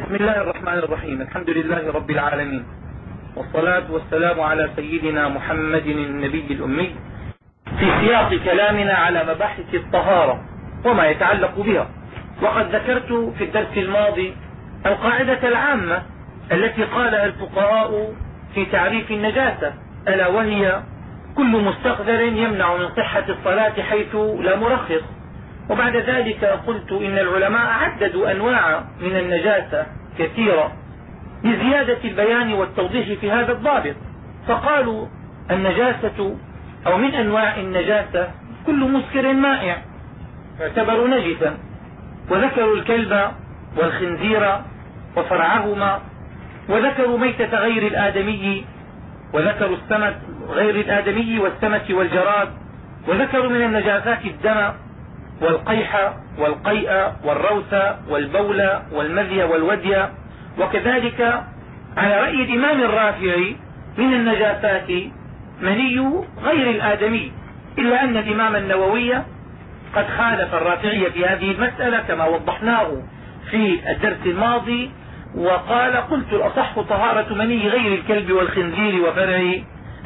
بسم الله الرحمن الرحيم. الحمد لله رب العالمين. والصلاة والسلام على سيدنا محمد النبي الأمي. في سياق كلامنا على مباحث الطهارة وما يتعلق بها. وقد ذكرت في الدرس الماضي القاعدة العامة التي قالها الفقهاء في تعريف النجاسة. ألا وهي كل مستقذر يمنع من صحة الصلاة حيث لا مرخص. وبعد ذلك قلت إن العلماء عددوا أنواع من النجاسة كثيرة لزيادة البيان والتوضيح في هذا الضابط. فقالوا النجاسة أو من أنواع النجاسة كل مسكر مائع يعتبر نجسا. وذكروا الكلب والخنزير وفرعهما وذكروا ميتة غير الآدمي وذكروا السمك غير الآدمي والسمك والجراد وذكروا من النجاسات الدم والقيح والقيء والروث والبول والمذي والودي. وكذلك على رأي الإمام الرافعي من النجاسات مني غير الآدمي إلا أن الإمام النووي قد خالف الرافعي في هذه المسألة كما وضحناه في الدرس الماضي وقال قلت الأصح طهارة مني غير الكلب والخنزير وفرع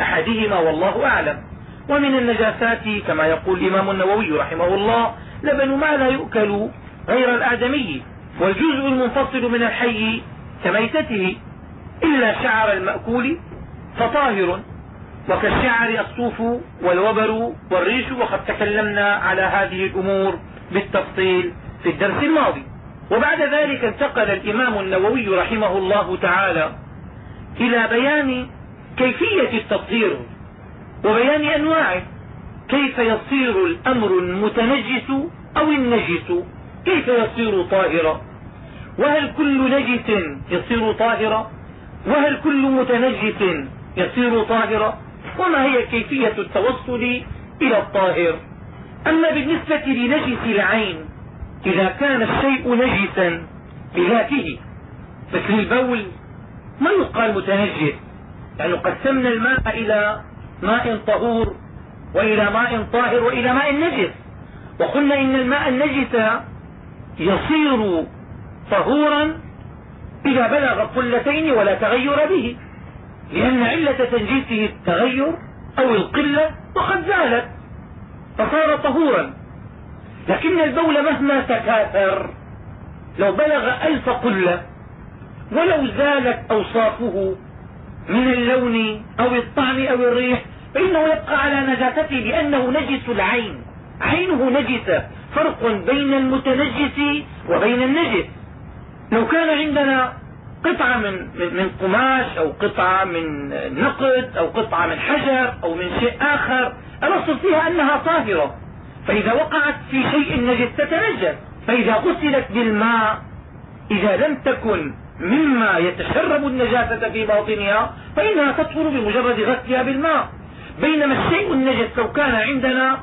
أحدهما والله أعلم. ومن النجاسات كما يقول الإمام النووي رحمه الله لبن ما لا يؤكل غير الآدمي والجزء المنفصل من الحي كميتته إلا شعر المأكول فطاهر. وكالشعر الصوف والوبر والريش وقد تكلمنا على هذه الأمور بالتفصيل في الدرس الماضي. وبعد ذلك انتقل الإمام النووي رحمه الله تعالى إلى بيان كيفية التطهير وبيان أنواعه كيف يصير الأمر المتنجس أو النجس؟ كيف يصير طاهرا؟ وهل كل نجس يصير طاهرا؟ وهل كل متنجس يصير طاهرا؟ وما هي كيفية التوصل إلى الطاهر؟ أما بالنسبة لنجس العين إذا كان الشيء نجسا بذاته مثل البول ما يقال متنجس؟ يعني قسمنا الماء إلى ماء طهور وإلى ماء طاهر وإلى ماء نجس. وقلنا إن الماء النجس يصير طهورا إذا بلغ قلتين ولا تغير به لأن علة تنجيسه التغير أو القلة وقد زالت فصار طهورا. لكن البول مهما تكاثر لو بلغ ألف قلة ولو زالت أوصافه من اللون أو الطعم أو الريح فإنه يبقى على نجاسته لأنه نجس العين. عينه نجسة. فرق بين المتنجس وبين النجس. لو كان عندنا قطعة من, من قماش أو قطعة من نقد أو قطعة من حجر أو من شيء آخر الأصل فيها أنها طاهرة. فإذا وقعت في شيء نجس تتنجس. فإذا غسلت بالماء إذا لم تكن مما يتشرب النجاسة في باطنها فإنها تطهر بمجرد غسلها بالماء. بينما الشيء النجس لو كان عندنا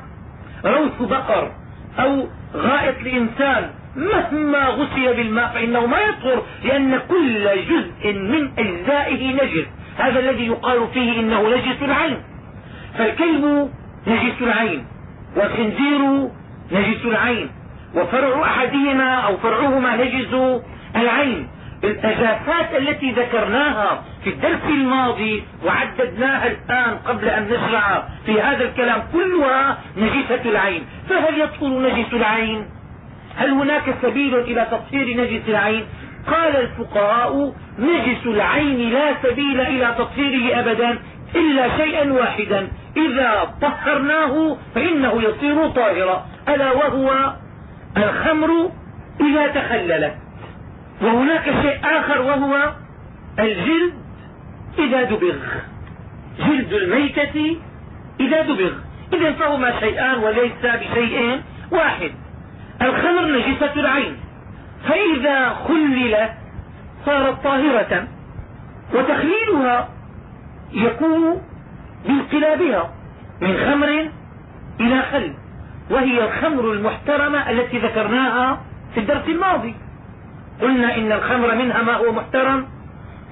روث بقر أو غائط لإنسان مهما غسل بالماء فإنه ما يطهر لأن كل جزء من أجزائه نجس. هذا الذي يقال فيه إنه نجس العين. فالكلب نجس العين والخنزير نجس العين وفرع أحدهما أو فرعهما نجس العين. النجاسات التي ذكرناها في الدرس الماضي وعددناها الآن قبل أن نشرع في هذا الكلام كلها نجسة العين. فهل يدخل نجس العين؟ هل هناك سبيل إلى تطهير نجس العين؟ قال الفقهاء نجس العين لا سبيل إلى تطهيره أبدا إلا شيئا واحدا. إذا طهرناه فإنه يصير طاهرا. ألا وهو الخمر إذا تخللت وهناك شيء آخر وهو الجلد إذا دبغ. جلد الميتة إذا دبغ. إذا فهما شيئان وليس بشيء واحد. الخمر نجسة العين. فإذا خللت صارت طاهرة وتخليلها يكون بانقلابها من خمر إلى خل. وهي الخمر المحترمة التي ذكرناها في الدرس الماضي. قلنا إن الخمر منها ما هو محترم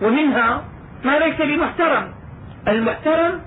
ومنها ما ليس بمحترم. المحترم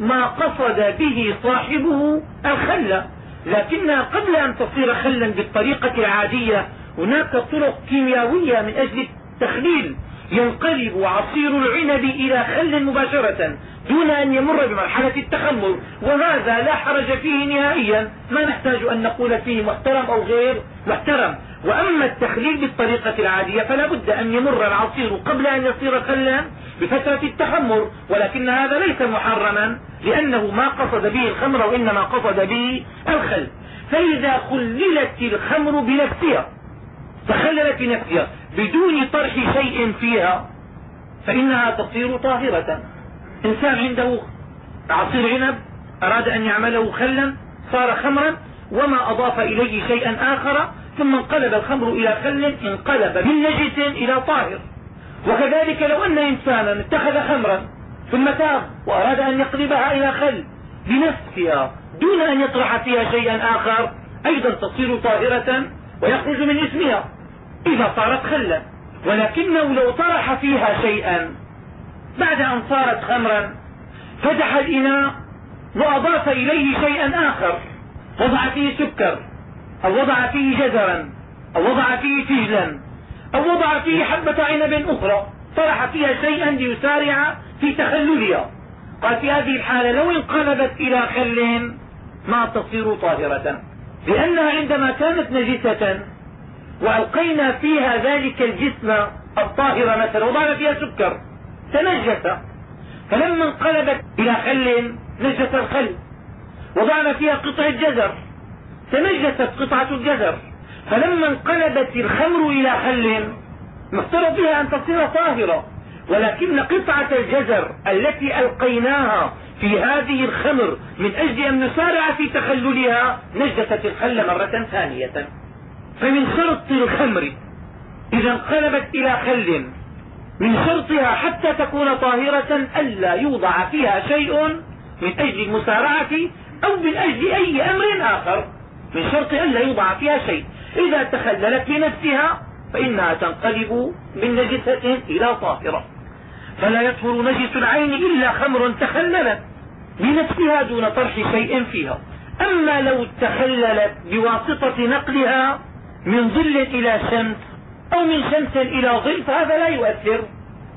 ما قصد به صاحبه الخل لكنها قبل أن تصير خلا بالطريقة العادية هناك طرق كيميائية من أجل التخليل. ينقلب عصير العنب إلى خل مباشرة دون أن يمر بمرحلة التخمر وهذا لا حرج فيه نهائيا. ما نحتاج أن نقول فيه محترم أو غير. محترم وأما التخليل بالطريقة العادية فلا بد أن يمر العصير قبل أن يصير خلا بفترة التخمر ولكن هذا ليس محرما لأنه ما قصد به الخمر وإنما قصد به الخل. فإذا خللت الخمر بنفسها تخللت بنفسها بدون طرح شيء فيها فإنها تصير طاهرة. إنسان عنده عصير عنب أراد أن يعمله خلا صار خمرا وما أضاف إليه شيئا آخر ثم انقلب الخمر إلى خل انقلب من نجس إلى طاهر. وكذلك لو أن إنسانا اتخذ خمرا في المتاغ وأراد أن يقلبها إلى خل بنفسها دون أن يطرح فيها شيئا آخر أيضا تصير طاهرة ويخرج من اسمها. إذا صارت خلا. ولكنه لو طرح فيها شيئا بعد أن صارت خمرا فتح الإناء وأضاف إليه شيئا آخر. وضع فيه سكر أو وضع فيه جزرا أو وضع فيه سجلا أو وضع فيه حبة عنب أخرى طرح فيها شيئا ليسارع في تخللها. قال في هذه الحالة لو انقلبت إلى خل ما تصير طاهرة لأنها عندما كانت نجسة وألقينا فيها ذلك الجسم الطاهر مثلا وضعنا فيها سكر تنجس. فلما انقلبت إلى خل نجس الخل. وضعنا فيها قطعة جزر تنجست قطعة الجزر. فلما انقلبت الخمر إلى خل مفترض بها أن تصير طاهرة ولكن قطعة الجزر التي ألقيناها في هذه الخمر من أجل أن نسارع في تخللها نجست الخل مرة ثانية. فمن شرط الخمر إذا انقلبت إلى خل من شرطها حتى تكون طاهرة ألا يوضع فيها شيء من أجل المسارعة أو من أجل أي أمر آخر من شرط ألا يوضع فيها شيء. إذا تخللت بنفسها فإنها تنقلب من نجسة إلى طاهرة. فلا يطهر نجس العين إلا خمر تخللت بنفسها دون طرح شيء فيها. أما لو تخللت بواسطة نقلها من ظل إلى شمس أو من شمس إلى ظل فهذا لا يؤثر.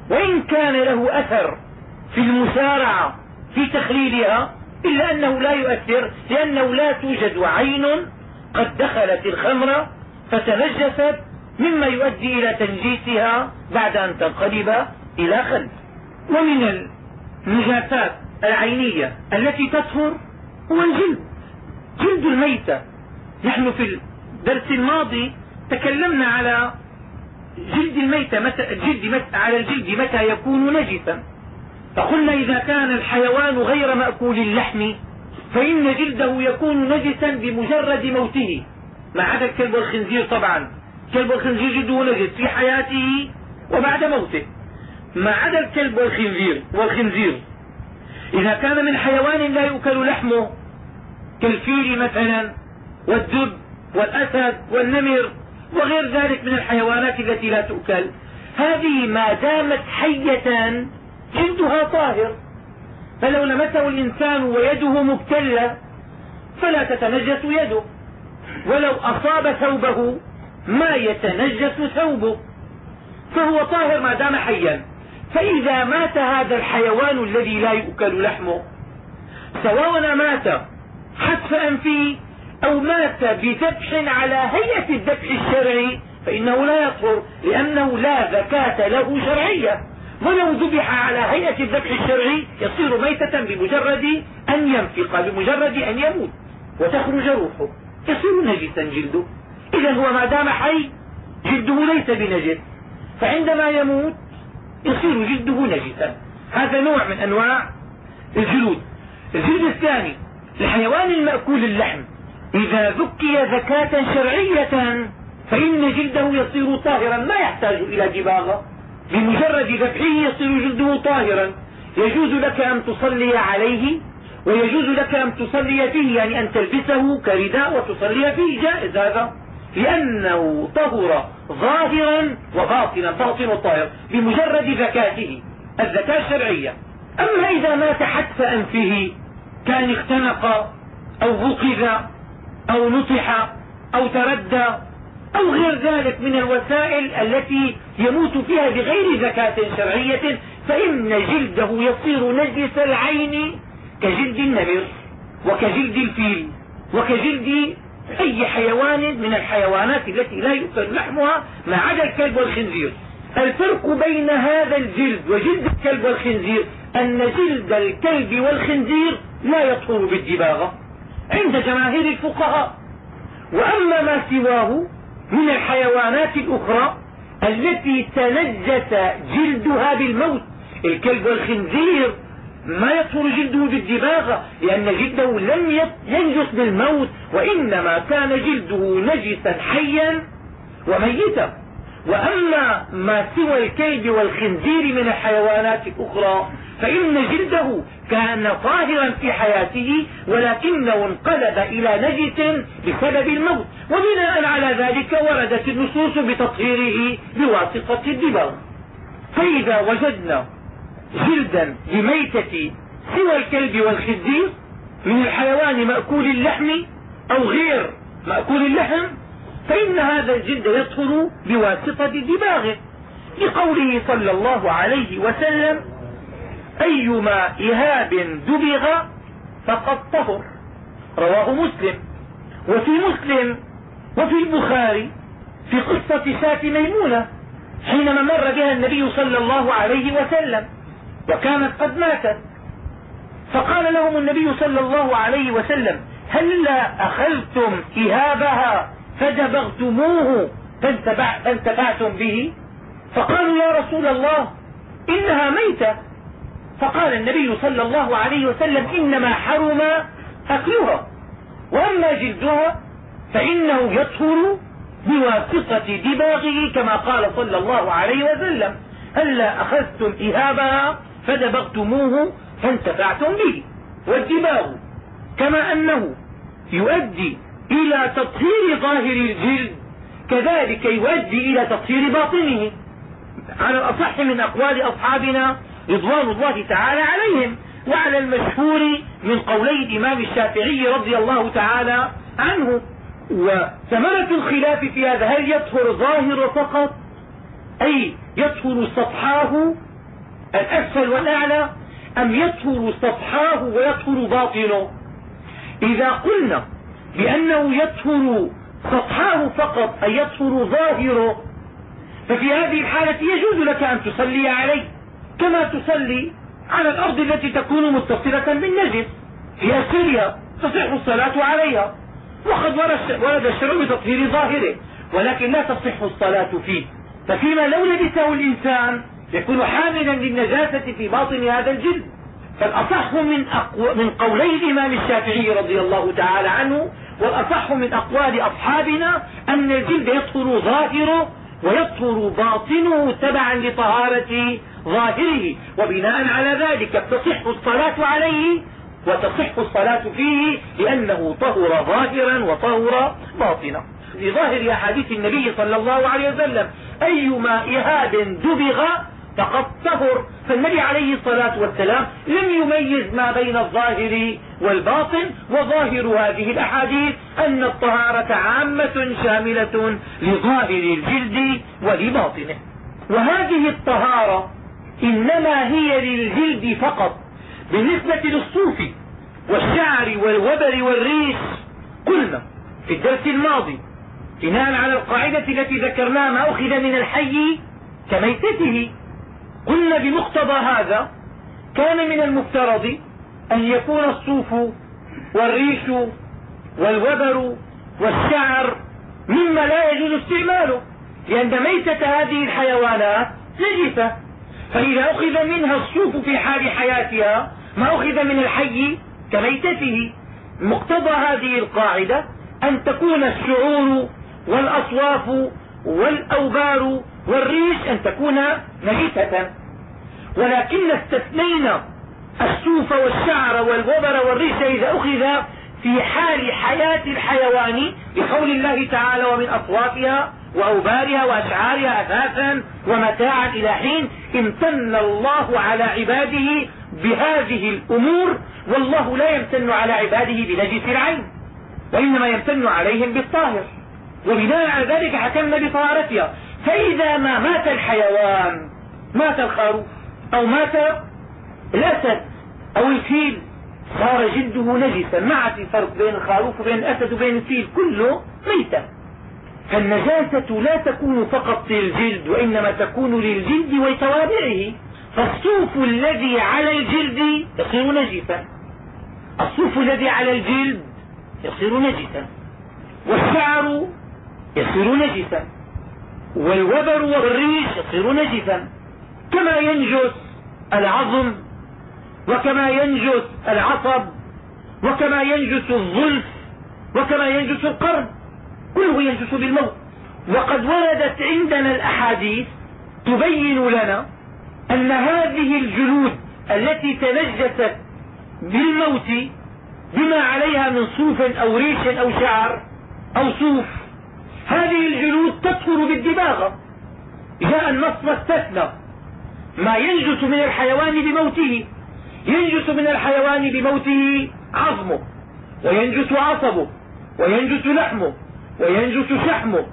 وإن كان له أثر في المسارعة في تخليلها إلا أنه لا يؤثر لأنه لا توجد عين قد دخلت الخمر فتنجست مما يؤدي إلى تنجيسها بعد أن تنقلب إلى خل ومن النجاسات العينية التي تطهر هو الجلد. جلد الميتة. نحن في الدرس الماضي تكلمنا على جلد الميتة متى الجلد متى على الجلد متى يكون نجسا. فقلنا إذا كان الحيوان غير مأكول اللحم فإن جلده يكون نجسا بمجرد موته. ما عدا الكلب والخنزير طبعا. كلب والخنزير جلده نجس في حياته وبعد موته. ما عدا الكلب والخنزير والخنزير. إذا كان من حيوان لا يؤكل لحمه كالفيل مثلا والدب والأسد والنمر وغير ذلك من الحيوانات التي لا تؤكل. هذه ما دامت حية جلدها طاهر. فلو لمسه الإنسان ويده مبتلة فلا تتنجس يده. ولو أصاب ثوبه ما يتنجس ثوبه. فهو طاهر ما دام حيا. فإذا مات هذا الحيوان الذي لا يؤكل لحمه سواء مات حتف أنفه أو مات بذبح على هيئة الذبح الشرعي فإنه لا يطهر لأنه لا زكاة له شرعية ولو ذبح على هيئة الذبح الشرعي يصير ميتة بمجرد أن ينفق بمجرد أن يموت وتخرج روحه. يصير نجسا جلده. إذا هو ما دام حي جلده ليس بنجس. فعندما يموت يصير جلده نجسا. هذا نوع من أنواع الجلود. الجلد الثاني الحيوان المأكول اللحم. إذا ذكي زكاة شرعية فإن جلده يصير طاهرا ما يحتاج إلى دباغة بمجرد ذبحه يصير جلده طاهرا. يجوز لك أن تصلي عليه ويجوز لك أن تصلي فيه يعني أن تلبسه كرداء وتصلي فيه جائز هذا. لأنه طهر ظاهرا وباطنا باطن الطاهر بمجرد زكاته الزكاة الشرعية. أما إذا مات حتف أنفه كان اختنق أو وقذ أو نطح أو تردى أو غير ذلك من الوسائل التي يموت فيها بغير زكاة شرعية فإن جلده يصير نجس العين كجلد النمر وكجلد الفيل وكجلد أي حيوان من الحيوانات التي لا يؤكل لحمها ما عدا الكلب والخنزير. الفرق بين هذا الجلد وجلد الكلب والخنزير أن جلد الكلب والخنزير لا يطهر بالدباغة عند جماهير الفقهاء. وأما ما سواه من الحيوانات الأخرى التي تنجس جلدها بالموت. الكلب والخنزير ما يطهر جلده بالدباغة لأن جلده لم ينجس بالموت وإنما كان جلده نجسا حيا وميتا. وأما ما سوى الكلب والخنزير من الحيوانات الأخرى فإن جلده كان طاهرا في حياته ولكنه انقلب إلى نجس بسبب الموت. وبناء على ذلك وردت النصوص بتطهيره بواسطة الدباغ فإذا وجدنا جلدا لميتة سوى الكلب والخنزير من الحيوان مأكول اللحم أو غير مأكول اللحم فإن هذا الجلد يطهر بواسطة دباغه لقوله صلى الله عليه وسلم أيما إهاب دبغ فقد طهر. رواه مسلم. وفي مسلم وفي البخاري في قصة شاة ميمونة حينما مر بها النبي صلى الله عليه وسلم وكانت قد ماتت. فقال لهم النبي صلى الله عليه وسلم هلا أخذتم إهابها فدبغتموه فانتفعتم به؟ فقالوا يا رسول الله إنها ميتة. فقال النبي صلى الله عليه وسلم إنما حرم أكلها وأما جلدها فإنه يطهر بواسطة دباغه كما قال صلى الله عليه وسلم هلا أخذتم إهابها فدبغتموه فانتفعتم به. والدباغ كما أنه يؤدي إلى تطهير ظاهر الجلد كذلك يؤدي إلى تطهير باطنه. على الأصح من أقوال أصحابنا رضوان الله تعالى عليهم وعلى المشهور من قولي الإمام الشافعي رضي الله تعالى عنه. وثمرة الخلاف في هذا هل يطهر ظاهر فقط؟ أي يطهر سطحاه الأسفل والأعلى؟ أم يطهر سطحاه ويطهر باطنه؟ إذا قلنا بأنه يطهر سطحاه فقط أي يطهر ظاهره ففي هذه الحالة يجوز لك أن تصلي عليه. كما تصلي على الأرض التي تكون متصلة بالنجم في أسرها تصح الصلاة عليها. وقد ورد الشرع بتطهير ظاهره ولكن لا تصح الصلاة فيه. ففيما لو لبسه الإنسان يكون حاملا للنجاسة في باطن هذا الجلد. فالأصح من, أقو... من قولي الإمام الشافعي رضي الله تعالى عنه والأصح من أقوال أصحابنا أن الجلد يطهر ظاهره ويطهر باطنه تبعا لطهارة ظاهره وبناء على ذلك تصح الصلاة عليه وتصح الصلاة فيه لأنه طهر ظاهرا وطهر باطنا. لظاهر أحاديث النبي صلى الله عليه وسلم أيما إهاب دبغ فقد طهر. فالنبي عليه الصلاة والسلام لم يميز ما بين الظاهر والباطن وظاهر هذه الأحاديث أن الطهارة عامة شاملة لظاهر الجلد ولباطنه. وهذه الطهارة إنما هي للجلد فقط بالنسبة للصوف والشعر والوبر والريش. قلنا في الدرس الماضي بناء على القاعدة التي ذكرناها ما أخذ من الحي كميتته. قلنا بمقتضى هذا كان من المفترض أن يكون الصوف والريش والوبر والشعر مما لا يجوز استعماله لأن ميتة هذه الحيوانات نجسة فإذا أخذ منها الصوف في حال حياتها ما أخذ من الحي كميتته. مقتضى هذه القاعدة أن تكون الشعور والأصواف والأوبار والريش أن تكون نجسة ولكن استثنينا السوف والشعر والوبر والريش إذا أخذ في حال حياة الحيوان بقول الله تعالى ومن أصوافها وأوبارها وأشعارها أثاثا ومتاعا إلى حين امتن الله على عباده بهذه الأمور والله لا يمتن على عباده بنجس العين وإنما يمتن عليهم بالطاهر وبناء على ذلك حكمنا بطهارتها فإذا ما مات الحيوان مات الخروف أو مات الأسد أو الفيل صار جلده نجسا ما عاد في فرق بين الخروف وبين الأسد وبين الفيل كله ميتا. فالنجاسة لا تكون فقط للجلد وإنما تكون للجلد وتوابعه فالصوف الذي على الجلد يصير نجسا. الصوف الذي على الجلد يصير نجسا. والشعر يصير نجسا. والوبر والريش يصير نجسا. كما ينجس العظم وكما ينجس العصب وكما ينجس الظلف وكما ينجس القرن. كله ينجس بالموت. وقد وردت عندنا الأحاديث تبين لنا أن هذه الجلود التي تنجست بالموت بما عليها من صوف أو ريش أو شعر أو صوف هذه الجلود تطهر بالدباغة جاء النص واستثنى. ما ينجس من الحيوان بموته ينجس من الحيوان بموته عظمه وينجس عصبه وينجس لحمه. وينجس شحمه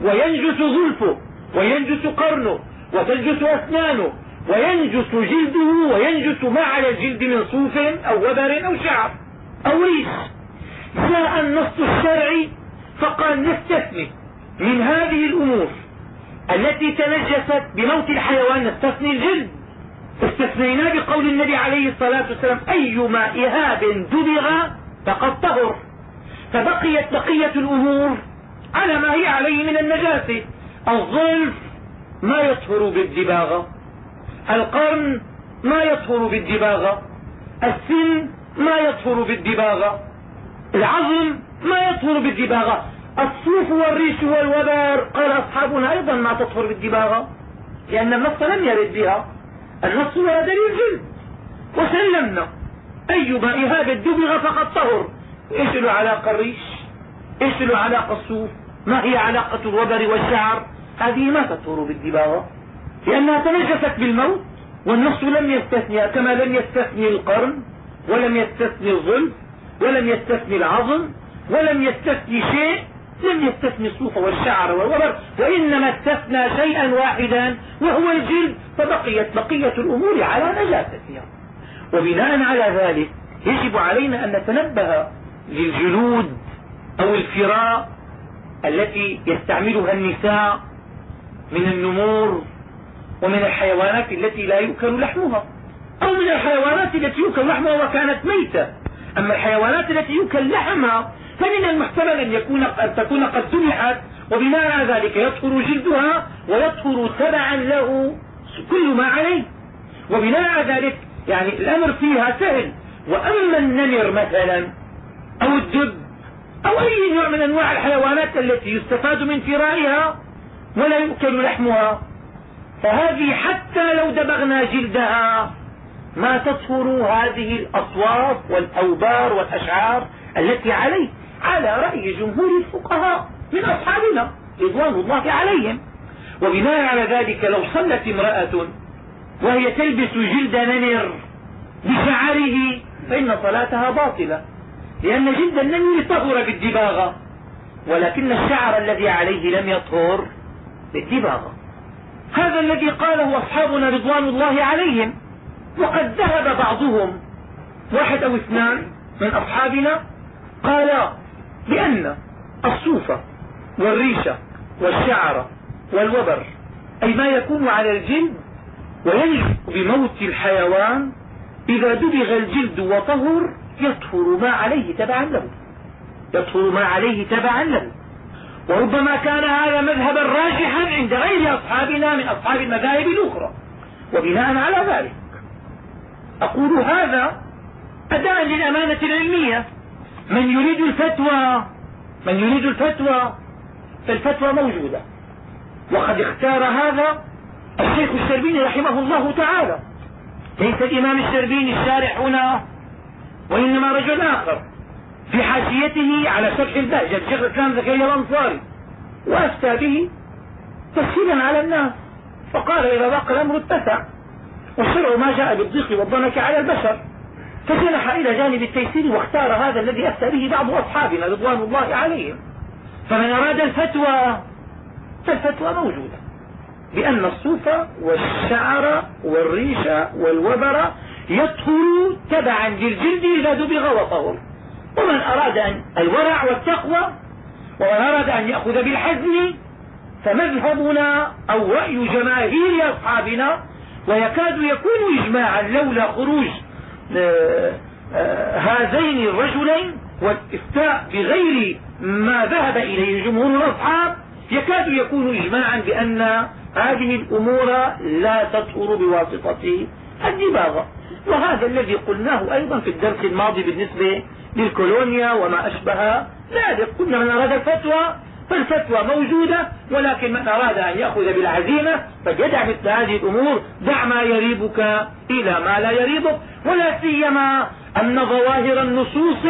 وينجس ظلفه وينجس قرنه وتنجس أسنانه وينجس جلده وينجس ما على الجلد من صوف أو وبر أو شعر أو ريش. جاء النص الشرعي فقال نستثني من هذه الأمور التي تنجست بموت الحيوان نستثني الجلد. استثنينا بقول النبي عليه الصلاة والسلام أيما إهاب دبغ فقد طهر. فبقيت بقية الأمور على ما هي عليه من النجاسة الظلف ما يطهر بالدباغة القرن ما يطهر بالدباغة السن ما يطهر بالدباغة العظم ما يطهر بالدباغة الصوف والريش والوبر. قال أصحابنا أيضا ما تطهر بالدباغة لأن النص لم يرد بها. النص ورد للجلد وسلمنا. أيما إهاب الدبغ فقد طهر. علاقة الريش إيش له علاقة الصوف ما هي علاقة الوبر والشعر؟ هذه ما تطهر بالدباغة لأنها تنجست بالموت والنص لم يستثني كما لم يستثني القرن ولم يستثني الظلف ولم يستثني العظم ولم يستثني شيء لم يستثني الصوف والشعر والوبر وإنما استثنى شيئا واحدا وهو الجلد فبقيت بقية الأمور على نجاستها. وبناء على ذلك يجب علينا أن نتنبه للجلود أو الفراء التي يستعملها النساء من النمور ومن الحيوانات التي لا يؤكل لحمها. أو من الحيوانات التي يؤكل لحمها وكانت ميتة. أما الحيوانات التي يؤكل لحمها فمن المحتمل أن, يكون أن تكون قد ذبحت وبناء على ذلك يطهر جلدها ويطهر تبعا له كل ما عليه. وبناء على ذلك يعني الأمر فيها سهل. وأما النمر مثلا أو الدب أو أي نوع من أنواع الحيوانات التي يستفاد من فرائها ولا يؤكل لحمها؟ فهذه حتى لو دبغنا جلدها ما تطهر هذه الأصواف والأوبار والأشعار التي عليه على رأي جمهور الفقهاء من أصحابنا رضوان الله عليهم. وبناء على ذلك لو صلت امرأة وهي تلبس جلد نمر بشعره فإن صلاتها باطلة. لأن جلد النمر طهر بالدباغة ولكن الشعر الذي عليه لم يطهر بالدباغة هذا الذي قاله أصحابنا رضوان الله عليهم وقد ذهب بعضهم. واحد أو اثنان من أصحابنا قالا بأن الصوف والريشة والشعر والوبر أي ما يكون على الجلد وينجو بموت الحيوان إذا دبغ الجلد وطهر يطهر ما عليه تبعا له. يطهر ما عليه تبعا له. وربما كان هذا مذهبا راجحا عند غير أصحابنا من أصحاب المذاهب الأخرى. وبناء على ذلك أقول هذا أداء للأمانة العلمية. من يريد الفتوى من يريد الفتوى فالفتوى موجودة. وقد اختار هذا الشيخ الشربيني رحمه الله تعالى. ليس الإمام الشربيني الشارح هنا وإنما رجل آخر في حاشيته على شرح البهجة الشيخ الإسلام زكريا الأنصاري وأفتى به تسهيلا على الناس. فقال إذا ضاق الأمر اتسع. والشرع ما جاء بالضيق والضنك على البشر. فجنح إلى جانب التيسير واختار هذا الذي أفتى به بعض أصحابنا رضوان الله عليهم. فمن أراد الفتوى فالفتوى موجودة. بأن الصوف والشعر والريش والوبر يطهر تبعا للجلد إذا دبغ وطهر ومن أراد أن الورع والتقوى ومن أراد أن يأخذ بالحزم فمذهبنا أو رأي جماهير أصحابنا ويكاد يكون إجماعا لولا خروج آه، آه، هذين الرجلين والإفتاء بغير ما ذهب إليه جمهور الأصحاب يكاد يكون إجماعا بأن هذه الأمور لا تطهر بواسطة الدباغة وهذا الذي قلناه أيضا في الدرس الماضي بالنسبة للكولونيا وما أشبه ذلك. قلنا من أراد الفتوى فالفتوى موجودة ولكن من أراد أن يأخذ بالعزيمة فليدع مثل هذه الأمور. دع ما يريبك إلى ما لا يريبك. ولا سيما أن ظواهر النصوص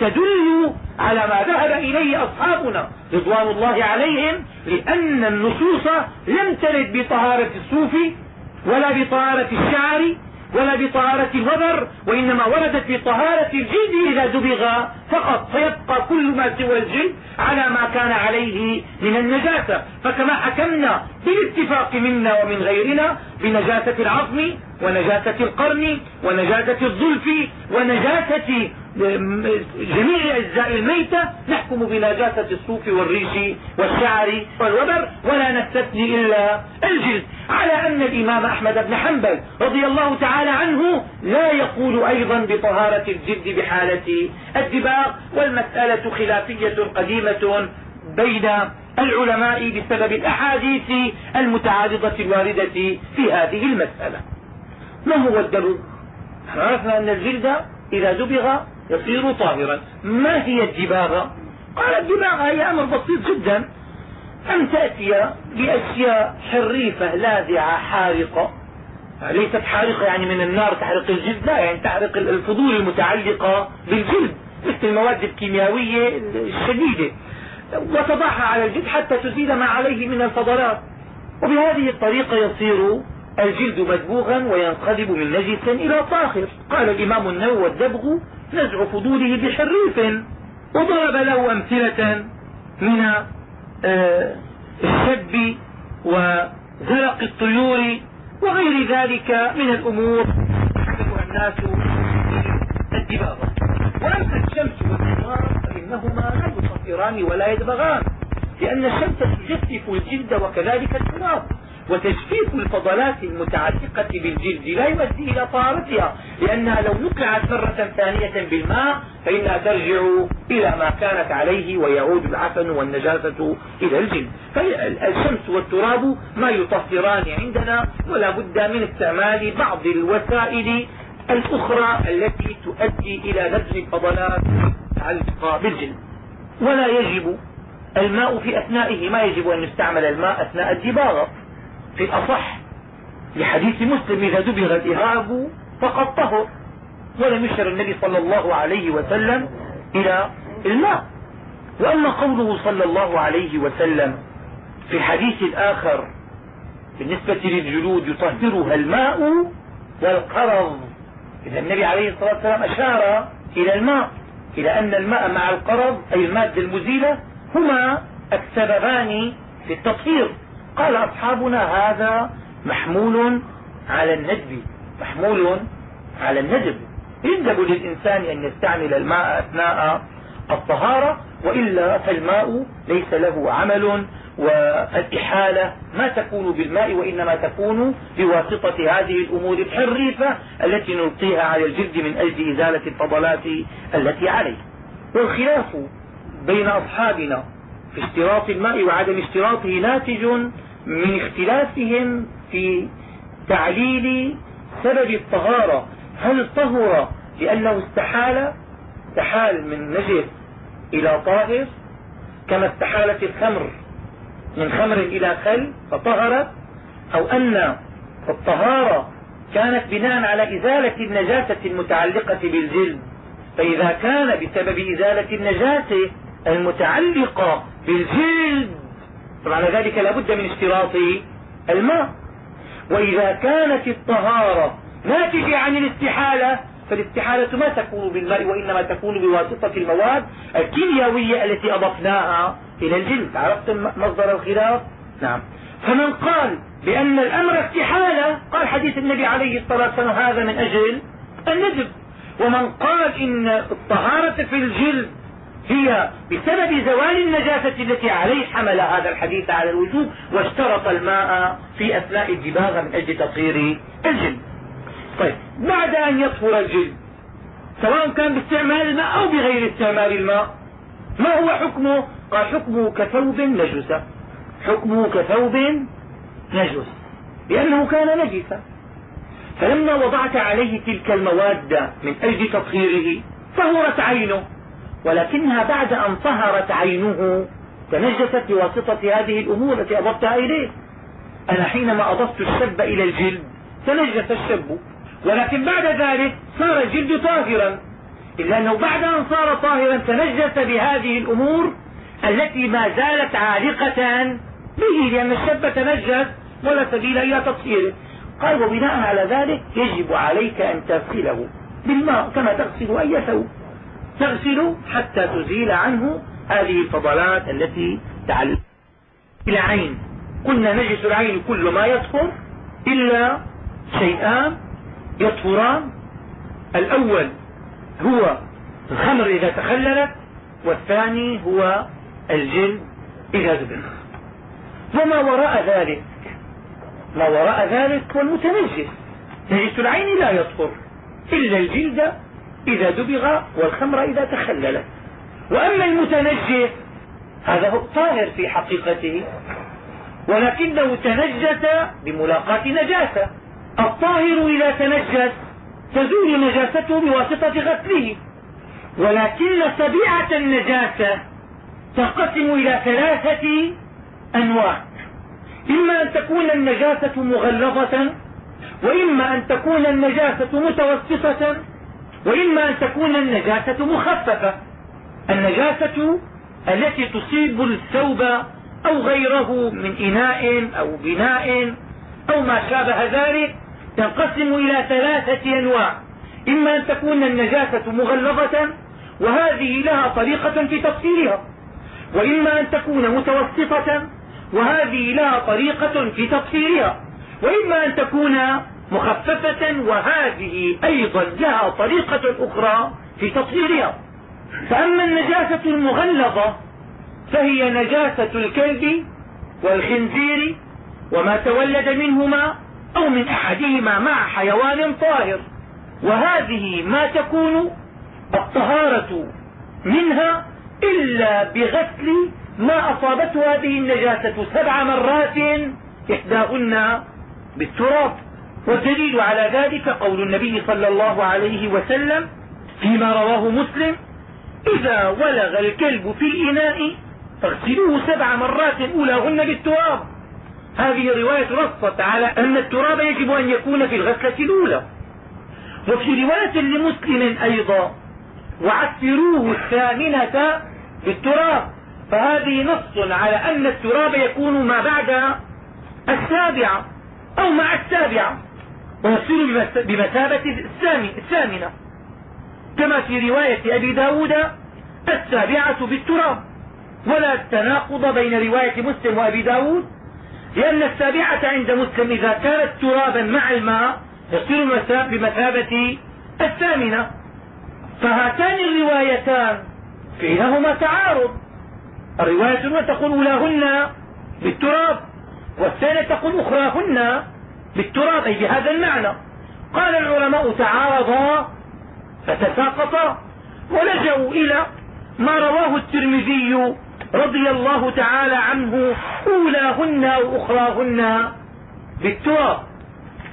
تدل على ما ذهب إليه أصحابنا رضوان الله عليهم لأن النصوص لم ترد بطهارة الصوف ولا بطهارة الشعر ولا بطهارة الوبر وإنما وردت بطهارة الجلد إذا دبغ فقط فيبقى كل ما سوى الجلد على ما كان عليه من النجاسة. فكما حكمنا بالاتفاق منا ومن غيرنا بنجاسة العظم ونجاسة القرن ونجاسة الظلف ونجاسة جميع أجزاء الميتة نحكم بنجاسة الصوف والريش والشعر والوبر ولا نستثني إلا الجلد. على أن الإمام أحمد بن حنبل رضي الله تعالى عنه لا يقول أيضا بطهارة الجلد بحالة الدباغ والمسألة خلافية قديمة بين العلماء بسبب الأحاديث المتعارضة الواردة في هذه المسألة. ما هو الدبغ عرفنا أن الجلد إذا دبغ يصير طاهرا ما هي الدباغة قال الدباغة هي أمر بسيط جدا. أن تأتي بأشياء حريفة لاذعة حارقة. ليست حارقة يعني من النار تحرق الجلد لا يعني تحرق الفضول المتعلقة بالجلد مثل المواد الكيميائية الشديدة. وتضعها على الجلد حتى تزيل ما عليه من الفضلات. وبهذه الطريقة يصير الجلد مدبوغا وينقلب من نجس إلى طاهر قال الإمام النووي والدبغ نزع فضوله بحريف وضرب له أمثلة من آه، الشب وزرق الطيور وغير ذلك من الأمور. يحسبها الناس الدباغة وأما الشمس والقمر فإنهما لا يطهران ولا يدبغان لأن الشمس تجفف الجلد وكذلك التراب وتجفيف الفضلات المتعلقة بالجلد لا يؤدي إلى طهارتها لأنها لو نقعت مرة ثانية بالماء فإنها ترجع إلى ما كانت عليه ويعود العفن والنجاسة إلى الجلد. فالشمس والتراب ما يطهران عندنا ولا بد من استعمال بعض الوسائل الأخرى التي تؤدي إلى نزل الفضلات المتعلقة بالجلد. ولا يجب الماء في أثنائه ما يجب أن يستعمل الماء أثناء الدباغة. في الأصح لحديث مسلم إذا دبغ الإهاب فقد طهر ولم يشر النبي صلى الله عليه وسلم إلى الماء. وأما قوله صلى الله عليه وسلم في الحديث الآخر بالنسبة للجلود يطهرها الماء والقرض. إذا النبي عليه الصلاة والسلام أشار إلى الماء إلى أن الماء مع القرض أي المادة المزيلة هما السببان في التطهير قال أصحابنا هذا محمول على الندب محمول على الندب. يندب للإنسان أن يستعمل الماء أثناء الطهارة وإلا فالماء ليس له عمل والإحالة ما تكون بالماء وإنما تكون بواسطة هذه الأمور الحريفة التي نلقيها على الجلد من أجل إزالة الفضلات التي عليه. والخلاف بين أصحابنا في اشتراط الماء وعدم اشتراطه ناتج من اختلافهم في تعليل سبب الطهارة. هل طهر لأنه استحال؟ استحال من نجس إلى طاهر كما استحالت الخمر من خمر إلى خل فطهرت. أو أن الطهارة كانت بناء على إزالة النجاسة المتعلقة بالجلد. فإذا كان بسبب إزالة النجاسة المتعلقة بالجلد طبعا ذلك لا بد من اشتراط الماء. وإذا كانت الطهارة ناتجة عن الاستحالة فالاستحالة ما تكون بالماء وإنما تكون بواسطة المواد الكيميائية التي أضفناها إلى الجلد. عرفتم مصدر الخلاف؟ نعم. فمن قال بأن الأمر استحالة قال حديث النبي عليه الصلاة والسلام هذا من أجل الندب ومن قال إن الطهارة في الجلد هي بسبب زوال النجاسة التي عليه حمل هذا الحديث على الوجوب واشترط الماء في أثناء الدباغة من أجل تطهير الجلد. طيب بعد أن يطهر الجلد سواء كان باستعمال الماء أو بغير استعمال الماء ما هو حكمه؟ قال حكمه كثوب نجس حكمه كثوب نجس لأنه كان نجسا. فلما وضعت عليه تلك المواد من أجل تطهيره طهرت عينه. ولكنها بعد أن طهرت عينه تنجست بواسطة هذه الأمور التي أضفتها إليه. أنا حينما أضفت الشب إلى الجلد تنجس الشب. ولكن بعد ذلك صار الجلد طاهرا. إلا أنه بعد أن صار طاهرا تنجس بهذه الأمور التي ما زالت عالقة به لأن الشب تنجس ولا سبيل إلى تطهيره. قال وبناء على ذلك يجب عليك أن تغسله بالماء كما تغسل أي ثوب. تغسل حتى تزيل عنه هذه الفضلات التي تعلق العين قلنا نجس العين كل ما يطهر إلا شيئان يطهران الأول هو الخمر إذا تخللت والثاني هو الجلد إذا دبغ وما وراء ذلك؟ ما وراء ذلك هو المتنجس. نجس العين لا يطهر إلا الجلد إذا دبغ والخمر إذا تخللت وأما المتنجس هذا هو الطاهر في حقيقته. ولكنه تنجس بملاقاة نجاسة. الطاهر إذا تنجس تزول نجاسته بواسطة غسله. ولكن طبيعة النجاسة تنقسم إلى ثلاثة أنواع. إما أن تكون النجاسة مغلظة وإما أن تكون النجاسة متوسطة. وإما أن تكون النجاسة مخففة. النجاسة التي تصيب الثوب أو غيره من إناء أو بناء أو ما شابه ذلك تنقسم إلى ثلاثة أنواع. إما أن تكون النجاسة مغلظة وهذه لها طريقة في تفصيلها. وإما أن تكون متوسطة وهذه لها طريقة في تفصيلها. وإما أن تكون مخففة وهذه أيضا لها طريقة أخرى في تطهيرها فأما النجاسة المغلظة فهي نجاسة الكلب والخنزير وما تولد منهما أو من أحدهما مع حيوان طاهر. وهذه ما تكون الطهارة منها إلا بغسل ما أصابته هذه النجاسة سبع مرات إحداهن بالتراب. والدليل على ذلك قول النبي صلى الله عليه وسلم فيما رواه مسلم إذا ولغ الكلب في الإناء فاغسلوه سبع مرات أولاهن بالتراب هذه الرواية نصت على أن التراب يجب أن يكون في الغسلة الأولى. وفي رواية لمسلم أيضا وعثروه الثامنة بالتراب فهذه نص على أن التراب يكون ما بعد السابعة أو مع السابعة ويصير بمثابة الثامنة. كما في رواية أبي ب داود السابعة بالتراب. ولا تناقض بين رواية مسلم وأبي ب داود لأن السابعة عند مسلم إذا كانت ترابا مع الماء يصير بمثابة الثامنة. فهاتان الروايتان بينهما تعارض. الرواية الأولى تقول أولاهن بالتراب والثانية تقول أخراهن. بالتراب أي بهذا المعنى. قال العلماء تعارضا فتساقطا ولجأوا إلى ما رواه الترمذي رضي الله تعالى عنه أولاهن أو أخراهن بالتراب.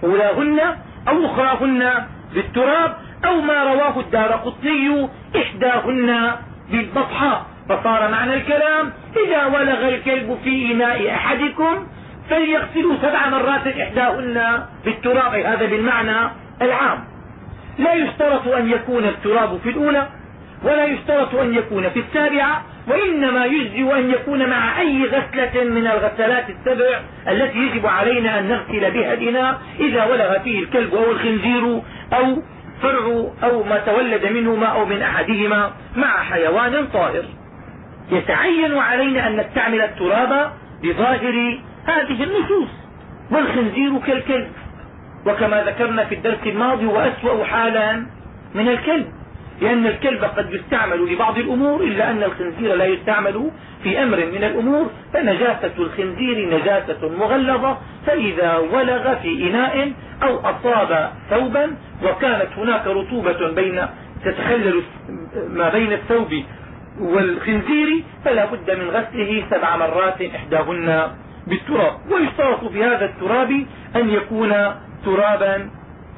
أولاهن أو أخراهن بالتراب أو ما رواه الدار قطني إحداهن بالبطحاء. فصار معنى الكلام إذا ولغ الكلب في إناء أحدكم فليغسلوا سبع مرات إحداهن بالتراب هذا بالمعنى العام. لا يشترط أن يكون التراب في الأولى ولا يشترط أن يكون في السابعة وإنما يجزي أن يكون مع أي غسلة من الغسلات السبع التي يجب علينا أن نغسل بها الإناء إذا ولغ فيه الكلب أو الخنزير أو فرع أو ما تولد منهما أو من أحدهما مع حيوان طائر. يتعين علينا أن نستعمل التراب بظاهر هذه النصوص والخنزير كالكلب. وكما ذكرنا في الدرس الماضي وأسوأ حالا من الكلب لأن الكلب قد يستعمل لبعض الأمور إلا أن الخنزير لا يستعمل في أمر من الأمور فنجاسة الخنزير نجاسة مغلظة فإذا ولغ في إناء أو أصاب ثوبا وكانت هناك رطوبة بين تتخلل ما بين الثوب والخنزير فلا بد من غسله سبع مرات إحداهن. بالتراب. ويشترط في هذا التراب أن يكون ترابا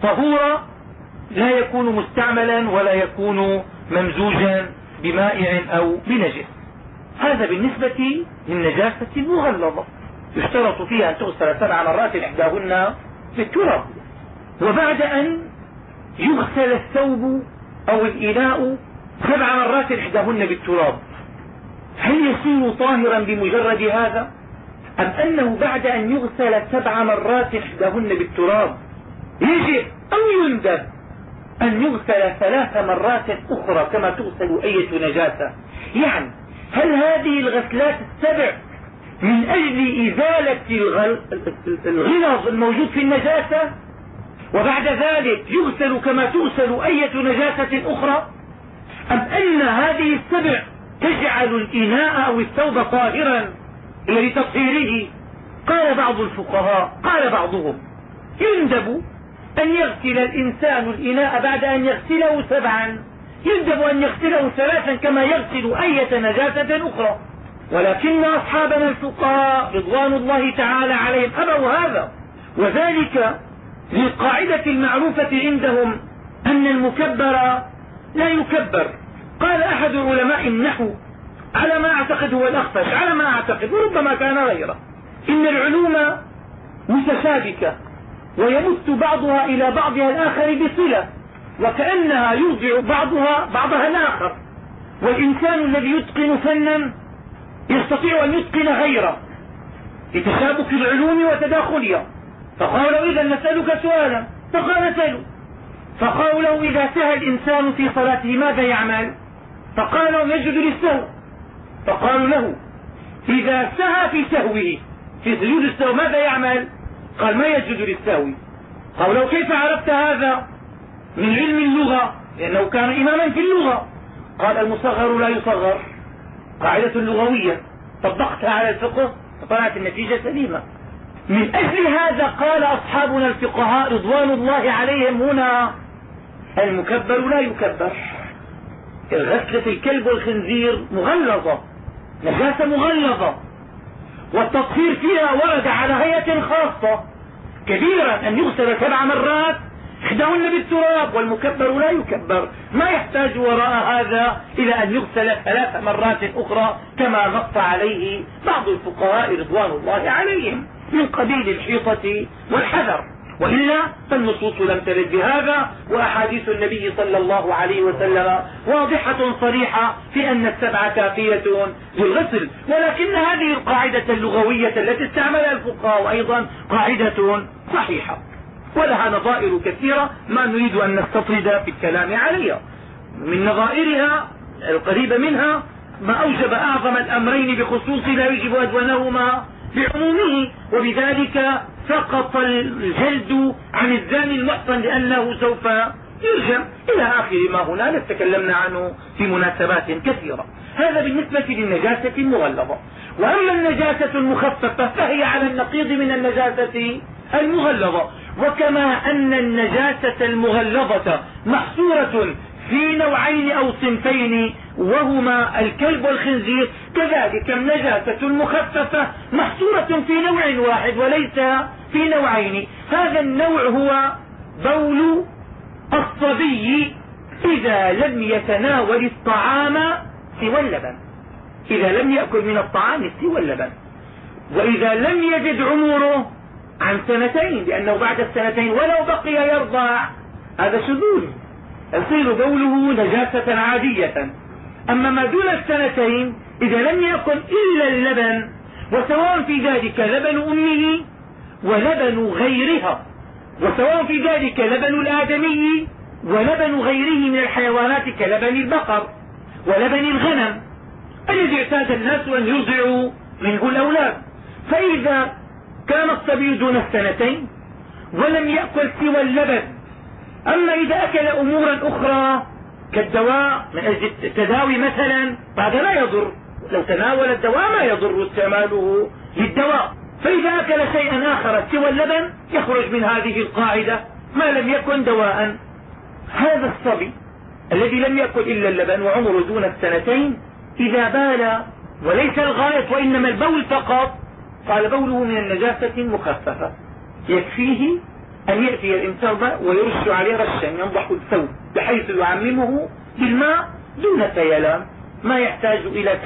طهورا لا يكون مستعملا ولا يكون ممزوجا بمائع أو بنجس. هذا بالنسبة للنجاسة المغلظة. يشترط فيها أن تغسل سبع مرات إحداهن بالتراب وبعد أن يغسل الثوب أو الإناء سبع مرات إحداهن بالتراب. هل يصير طاهرا بمجرد هذا؟ أم أنه بعد أن يغسل سبع مرات إحداهن بالتراب؟ يجب أو يندب أن يغسل ثلاث مرات أخرى كما تغسل أية نجاسة. يعني هل هذه الغسلات السبع من أجل إزالة الغلظ الموجود في النجاسة؟ وبعد ذلك يغسل كما تغسل أية نجاسة أخرى؟ أم أن هذه السبع تجعل الإناء أو الثوب طاهرا؟ لتطهيره قال بعض الفقهاء قال بعضهم يندب أن يغسل الإنسان الإناء بعد أن يغسله سبعا. يندب أن يغسله ثلاثا كما يغسل أية نجاسة أخرى. ولكن أصحابنا الفقهاء رضوان الله تعالى عليهم أبوا هذا. وذلك للقاعدة المعروفة عندهم أن المكبر لا يكبر. قال أحد علماء النحو على ما أعتقد هو الأخفش على ما أعتقد وربما كان غيره. إن العلوم متشابكة ويمت بعضها إلى بعضها الآخر بصلة وكأنها يرجع بعضها بعضها الآخر. والإنسان الذي يتقن فنا يستطيع أن يتقن غيره لتشابك العلوم وتداخلها. فقالوا إذا نسألك سؤالا فقال سلوا فقالوا إذا سهى الإنسان في صلاته ماذا يعمل؟ فقال يسجد للسهو. فقالوا له إذا سهى في سهوه في سجود السهو ماذا يعمل؟ قال ما يسجد للسهو. قالوا كيف عرفت هذا؟ من علم اللغة لأنه كان إماما في اللغة. قال المصغر لا يصغر قاعدة لغوية. طبقتها على الفقه فطلعت النتيجة سليمة. من أجل هذا قال أصحابنا الفقهاء رضوان الله عليهم هنا المكبر لا يكبر. غسلة الكلب والخنزير مغلظة. نجاسة مغلظة. والتطهير فيها ورد على هيئة خاصة. كبيرا أن يغسل سبع مرات. إحداهن بالتراب والمكبر لا يكبر. ما يحتاج وراء هذا إلى أن يغسل ثلاث مرات أخرى كما نص عليه بعض الفقهاء رضوان الله عليهم من قبيل الحيطة والحذر. وإلا فالنصوص لم ترد بهذا وأحاديث النبي صلى الله عليه وسلم واضحة صريحة في أن السبع كافية للغسل ولكن هذه القاعدة اللغوية التي استعملها الفقهاء أيضا قاعدة صحيحة ولها نظائر كثيرة ما نريد أن نستطرد في الكلام عليها. من نظائرها القريبة منها ما أوجب أعظم الأمرين بخصوص لا يجب أدونهما بعمومه وبذلك سقط الجلد عن الزاني المحصن لأنه سوف يرجم إلى آخر ما هنا تكلمنا عنه في مناسبات كثيرة. هذا بالنسبة للنجاسة المغلظة. وأما النجاسة المخففة فهي على النقيض من النجاسة المغلظة. وكما أن النجاسة المغلظة محصورة في نوعين أو صنفين وهما الكلب والخنزير. كذلك النجاسة المخففة محصورة في نوع واحد وليس في نوعين. هذا النوع هو بول الصبي إذا لم يتناول الطعام سوى اللبن. إذا لم يأكل من الطعام سوى اللبن. وإذا لم يزد عمره عن سنتين لأنه بعد السنتين ولو بقي يرضع. هذا شذوذ. يصير بوله نجاسة عادية. أما ما دون السنتين إذا لم يكن إلا اللبن وسواء في ذلك لبن أمه ولبن غيرها وسواء في ذلك لبن الآدمي ولبن غيره من الحيوانات كلبن البقر ولبن الغنم. الذي اعتاد الناس أن يرضعوا منه الأولاد. فإذا كان الصبي دون السنتين ولم يأكل سوى اللبن أما إذا أكل أمورا أخرى كالدواء من أجل التداوي مثلا فهذا لا يضر. لو تناول الدواء ما يضر استعماله للدواء. فإذا أكل شيئا آخر سوى اللبن يخرج من هذه القاعدة ما لم يكن دواء هذا الصبي الذي لم يأكل إلا اللبن وعمره دون السنتين إذا بال وليس الغائط وإنما البول فقط قال بوله من النجاسة المخففة يكفيه أن يأتي الإنسان ويرش عليه رشا ينضح الثوب بحيث يعممه بالماء دون سيلان ما يحتاج إلى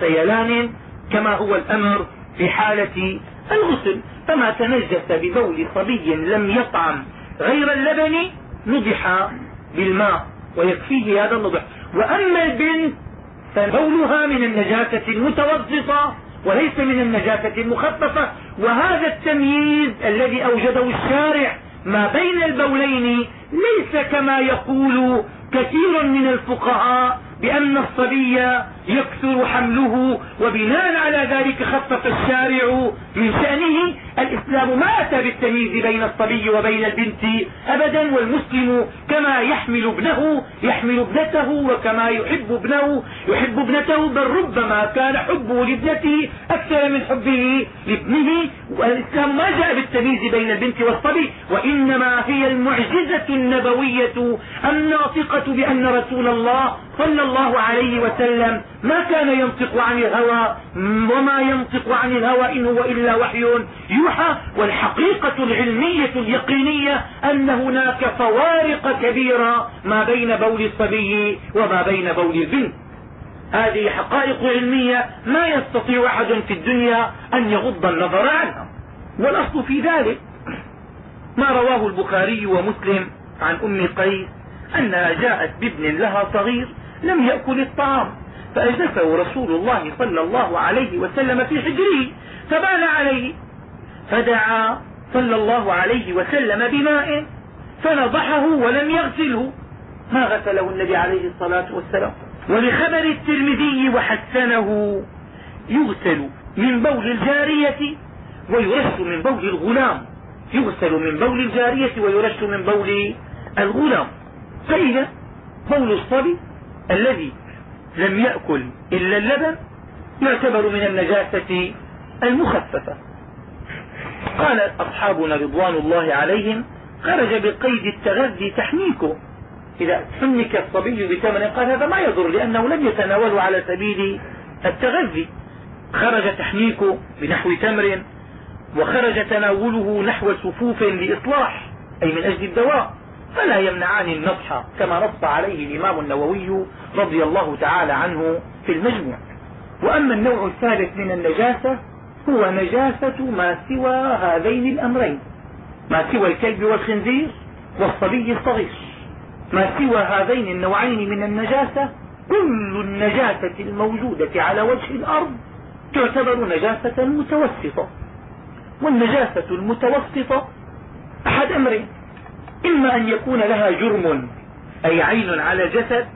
سيلان كما هو الأمر في حالة الغسل. فما تنجس ببول صبي لم يطعم غير اللبن نضح بالماء ويكفيه هذا النضح. وأما البنت فبولها من النجاسة المتوسطة وليس من النجاسة المخففة. وهذا التمييز الذي أوجده الشارع ما بين البولين ليس كما يقول كثير من الفقهاء بأن الصبي يكثر حمله وبناء على ذلك خفف الشارع من شأنه. الإسلام ما أتى بالتمييز بين الصبي وبين البنت أبدا والمسلم كما يحمل ابنه يحمل ابنته وكما يحب ابنه يحب ابنته. بل ربما كان حبه لابنته أكثر من حبه لابنه. والإسلام ما جاء بالتمييز بين البنت والصبي وإنما هي المعجزة النبوية الناطقة بأن رسول الله صلى الله عليه وسلم ما كان ينطق عن الهوى وما ينطق عن الهوى إن هو إلا وحي يوحى والحقيقة العلمية اليقينية أن هناك فوارق كبيرة ما بين بول الصبي وما بين بول البنت هذه حقائق علمية ما يستطيع أحد في الدنيا أن يغض النظر عنها. والأصل في ذلك ما رواه البخاري ومسلم عن أم قيس أنها جاءت بابن لها صغير لم يأكل الطعام. فأجلسه رسول الله صلى الله عليه وسلم في حجره فبال عليه فدعا صلى الله عليه وسلم بماء فنضحه ولم يغسله. ما غسله النبي عليه الصلاة والسلام؟ ولخبر الترمذي وحسنه. يغسل من بول الجارية ويرش من بول الغلام. يغسل من بول الجارية ويرش من بول الغلام. فإذا بول الصبي الذي لم يأكل إلا اللبن يعتبر من النجاسة المخففة. قال أصحابنا رضوان الله عليهم خرج بقيد التغذي تحنيكه إذا حنك الصبي بتمر قال هذا ما يضر لأنه لم يتناوله على سبيل التغذي. خرج تحنيكه بنحو تمر وخرج تناوله نحو سفوف لإصلاح أي من أجل الدواء. فلا يمنعان النصح كما نص عليه الإمام النووي رضي الله تعالى عنه في المجموع. وأما النوع الثالث من النجاسة هو نجاسة ما سوى هذين الأمرين. ما سوى الكلب والخنزير والصبي الصغير. ما سوى هذين النوعين من النجاسة كل النجاسة الموجودة على وجه الأرض تعتبر نجاسة متوسطة. والنجاسة المتوسطة أحد أمرين. إما أن يكون لها جرم أي عين على جسد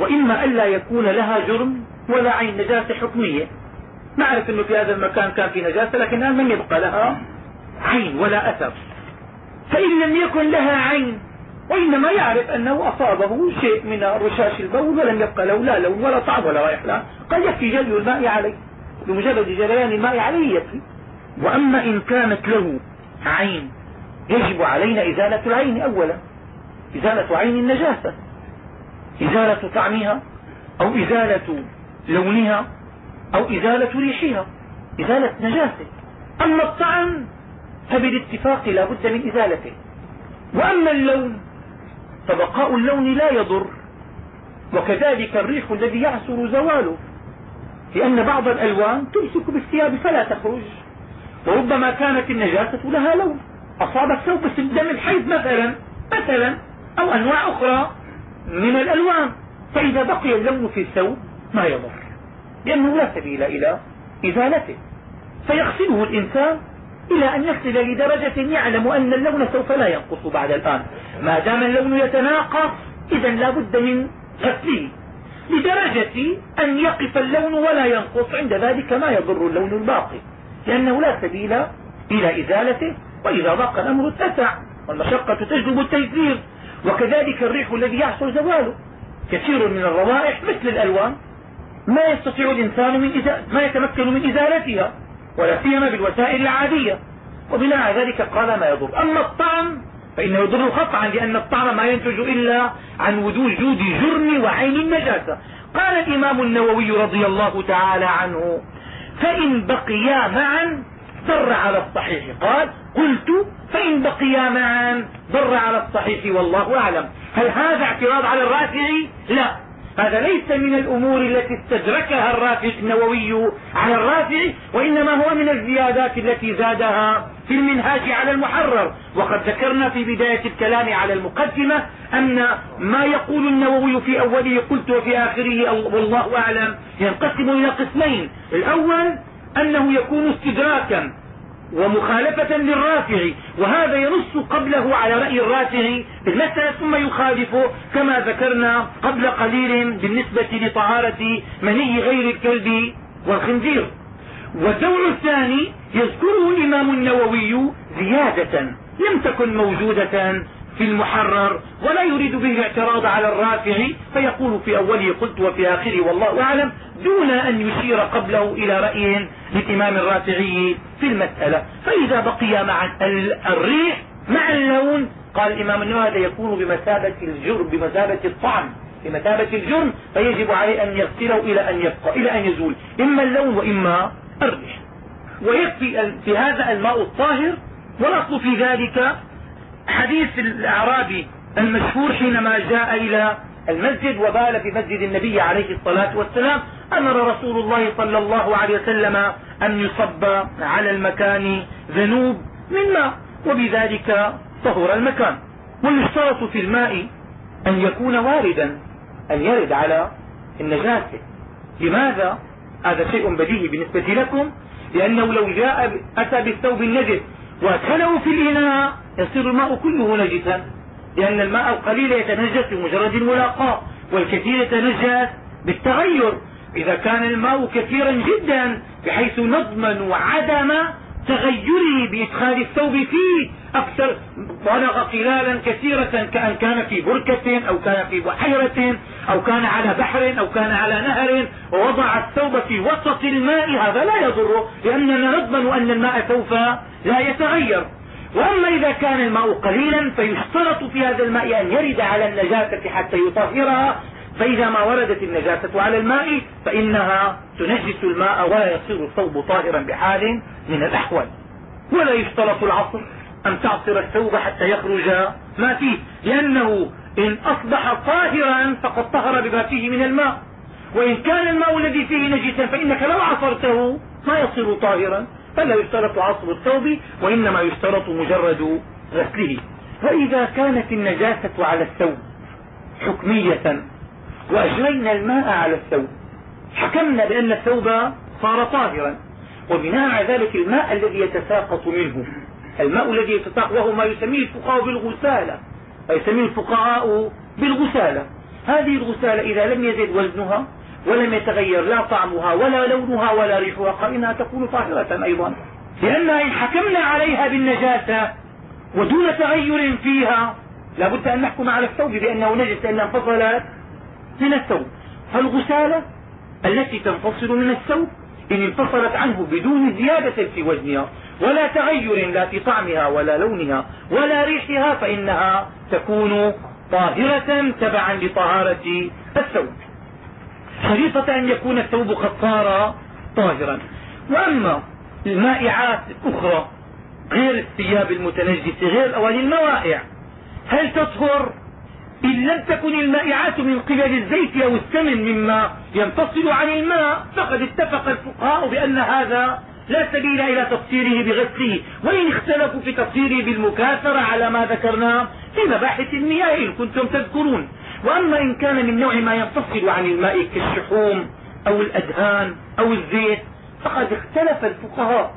وإما ألا يكون لها جرم ولا عين نجاسة حكمية. نعرف أنه في هذا المكان كان في نجاسة لكن الآن لم يبقى لها عين ولا أثر. فإن لم يكن لها عين وإنما يعرف أنه أصابه شيء من رشاش البول ولم يبقى له لا لون ولا طعم ولا رائحة. قد يكفي جلي الماء عليه. بمجرد جريان الماء عليه يكفي. وأما إن كانت له عين يجب علينا إزالة العين أولا إزالة عين النجاسة إزالة طعمها أو إزالة لونها أو إزالة ريحها إزالة نجاسة. أما الطعم فبالاتفاق لا بد من إزالته. وأما اللون فبقاء اللون لا يضر. وكذلك الريح الذي يعسر زواله لأن بعض الألوان تمسك بالثياب فلا تخرج وربما كانت النجاسة لها لون. أصاب الثوب بس الدم الحيض مثلا مثلا أو أنواع أخرى من الألوان. فإذا بقي اللون في الثوب ما يضر؟ لأنه لا سبيل إلى إزالته. فيغسله الإنسان إلى أن يصل لدرجة يعلم أن اللون سوف لا ينقص بعد الآن. ما دام اللون يتناقص إذا لا بد من غسله. لدرجة أن يقف اللون ولا ينقص عند ذلك ما يضر اللون الباقي لأنه لا سبيل إلى إزالته. وإذا ضاق الأمر اتسع والمشقة تجلب التيسير. وكذلك الريح الذي يحصل زواله. كثير من الروائح مثل الألوان ما يستطيع الإنسان من إزالة ما يتمكن من إزالتها ولا سيما بالوسائل العادية. وبناء ذلك قال ما يضر. أما الطعم فإنه يضر قطعا لأن الطعم ما ينتج إلا عن وجود جرم وعين النجاسة. قال الإمام النووي رضي الله تعالى عنه فإن بقيا معا ضر على الصحيح. قال قلت فإن بقيا معا ضر على الصحيح والله أعلم. هل هذا اعتراض على الرافع لا. هذا ليس من الأمور التي استدركها الرافع النووي على الرافع وإنما هو من الزيادات التي زادها في المنهاج على المحرر. وقد ذكرنا في بداية الكلام على المقدمة أن ما يقول النووي في أوله قلت وفي آخره والله أعلم ينقسم إلى قسمين. الأول أنه يكون استدراكا ومخالفة للرافع وهذا ينص قبله على رأي الرافع بالمسألة ثم يخالفه كما ذكرنا قبل قليل بالنسبة لطهارة مني غير الكلب والخنزير. والدور الثاني يذكره الإمام النووي زيادة لم تكن موجودة في المحرر ولا يريد به الاعتراض على الرافع فيقول في أوله قلت وفي آخره والله أعلم دون أن يشير قبله إلى رأي للإمام الرافعي في المسألة. فإذا بقي مع الريح مع اللون قال الإمام النووي هذا يكون بمثابة الجرم بمثابة الطعم بمثابة الجرم فيجب عليه أن يغسله إلى أن يبقى إلى أن يزول. إما اللون وإما الريح. ويكفي في هذا الماء الطاهر والاصل في ذلك حديث الأعرابي المشهور حينما جاء إلى المسجد وبال في مسجد النبي عليه الصلاة والسلام أمر رسول الله صلى الله عليه وسلم أن يصب على المكان ذنوب من ماء وبذلك طهر المكان. ويشترط في الماء أن يكون واردا أن يرد على النجاسة. لماذا؟ هذا شيء بديهي بالنسبة لكم لأنه لو جاء أتى بالثوب النجس وادخله في الإناء يصير الماء كله نجسا لأن الماء القليل يتنجس بمجرد الملاقاة والكثير يتنجس بالتغير. إذا كان الماء كثيرا جدا بحيث نضمن عدم تغيره بإدخال الثوب فيه أكثر. بلغ خلالا كثيرة كأن كان في بركة أو كان في بحيرة أو كان على بحر أو كان على نهر. ووضع الثوب في وسط الماء. هذا لا يضره لأننا نضمن أن الماء سوف لا يتغير. وأما إذا كان الماء قليلا فيشترط في هذا الماء أن يرد على النجاسة حتى يطهرها. فإذا ما وردت النجاسة على الماء فإنها تنجس الماء ولا يصير الثوب طاهرا بحال من الأحوال. ولا يشترط العصر أن تعصر الثوب حتى يخرج ما فيه لأنه إن أصبح طاهرا فقد طهر بما فيه من الماء. وإن كان الماء الذي فيه نجسا فإنك لو عصرته ما يصير طاهرا فلا يشترط عصر الثوب وإنما يشترط مجرد غسله. وإذا كانت النجاسة على الثوب حكمية وأجرينا الماء على الثوب. حكمنا بأن الثوب صار طاهرا. وبناء على ذلك الماء الذي يتساقط منه. الماء الذي يتساقط وهو ما يسميه الفقهاء بالغسالة. ويسميه الفقهاء بالغسالة. هذه الغسالة إذا لم يزد وزنها ولم يتغير لا طعمها ولا لونها ولا ريحها فإنها تكون طاهرة أيضا. لأنها إن حكمنا عليها بالنجاسة ودون تغير فيها لابد أن نحكم على الثوب بأنه نجس لأنها انفصلت من الثوب. فالغسالة التي تنفصل من الثوب إن انفصلت عنه بدون زيادة في وزنها ولا تغير لا في طعمها ولا لونها ولا ريحها فإنها تكون طاهرة تبعا لطهارة الثوب. شريطة أن يكون الثوب قد صار طاهرا. وأما المائعات الأخرى غير الثياب المتنجسة غير الأواني الموائع هل تطهر؟ إن لم تكن المائعات من قبل الزيت أو السمن مما ينفصل عن الماء فقد اتفق الفقهاء بأن هذا لا سبيل إلى تفسيره بغسله. وإن اختلفوا في تفسيره بالمكاثرة على ما ذكرناه في مباحث المياه إن كنتم تذكرون. وأما إن كان من نوع ما ينفصل عن الماء كالشحوم أو الأدهان أو الزيت فقد اختلف الفقهاء.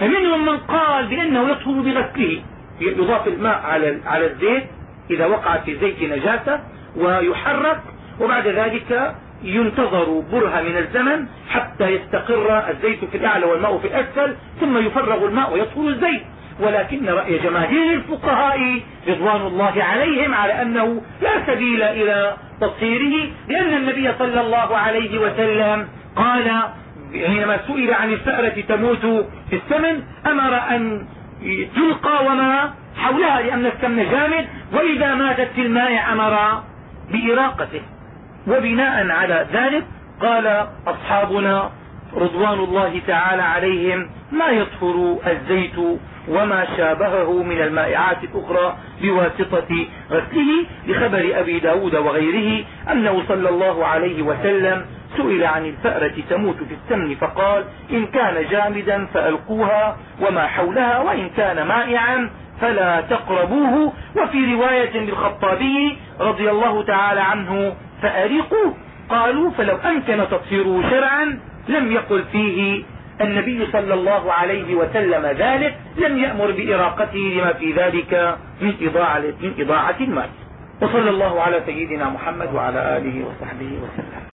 فمنهم من قال بأنه يطهر بغسله يضاف الماء على على الزيت إذا وقعت في الزيت نجاسة ويحرك وبعد ذلك ينتظر برهة من الزمن حتى يستقر الزيت في الأعلى والماء في الأسفل ثم يفرغ الماء ويدخل الزيت. ولكن رأي جماهير الفقهاء رضوان الله عليهم على أنه لا سبيل إلى تطهيره لأن النبي صلى الله عليه وسلم قال حينما سئل عن الفأرة تموت في السمن أمر أن تلقى وما حولها لأن السمن جامد وإذا ماتت في الماء أمر بإراقته. وبناء على ذلك قال أصحابنا رضوان الله تعالى عليهم ما يطهر الزيت وما شابهه من المائعات الأخرى بواسطة غسله؟ لخبر أبي ب داود وغيره أنه صلى الله عليه وسلم سئل عن الفأرة تموت في السمن فقال إن كان جامدا فألقوها وما حولها وإن كان مائعا فلا تقربوه. وفي رواية للخطابي رضي الله تعالى عنه فأريقوا قالوا فلو أمكن تطهيره شرعا لم يقل فيه. النبي صلى الله عليه وسلم ذلك لم يأمر بإراقته لما في ذلك من إضاعة, من إضاعة المال. وصلى الله على سيدنا محمد وعلى آله وصحبه وسلم.